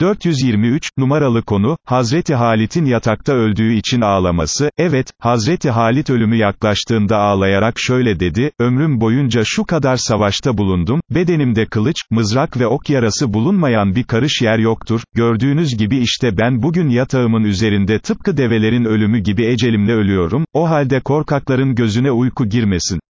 423, numaralı konu, Hazreti Halit'in yatakta öldüğü için ağlaması, evet, Hazreti Halit ölümü yaklaştığında ağlayarak şöyle dedi, ömrüm boyunca şu kadar savaşta bulundum, bedenimde kılıç, mızrak ve ok yarası bulunmayan bir karış yer yoktur, gördüğünüz gibi işte ben bugün yatağımın üzerinde tıpkı develerin ölümü gibi ecelimle ölüyorum, o halde korkakların gözüne uyku girmesin.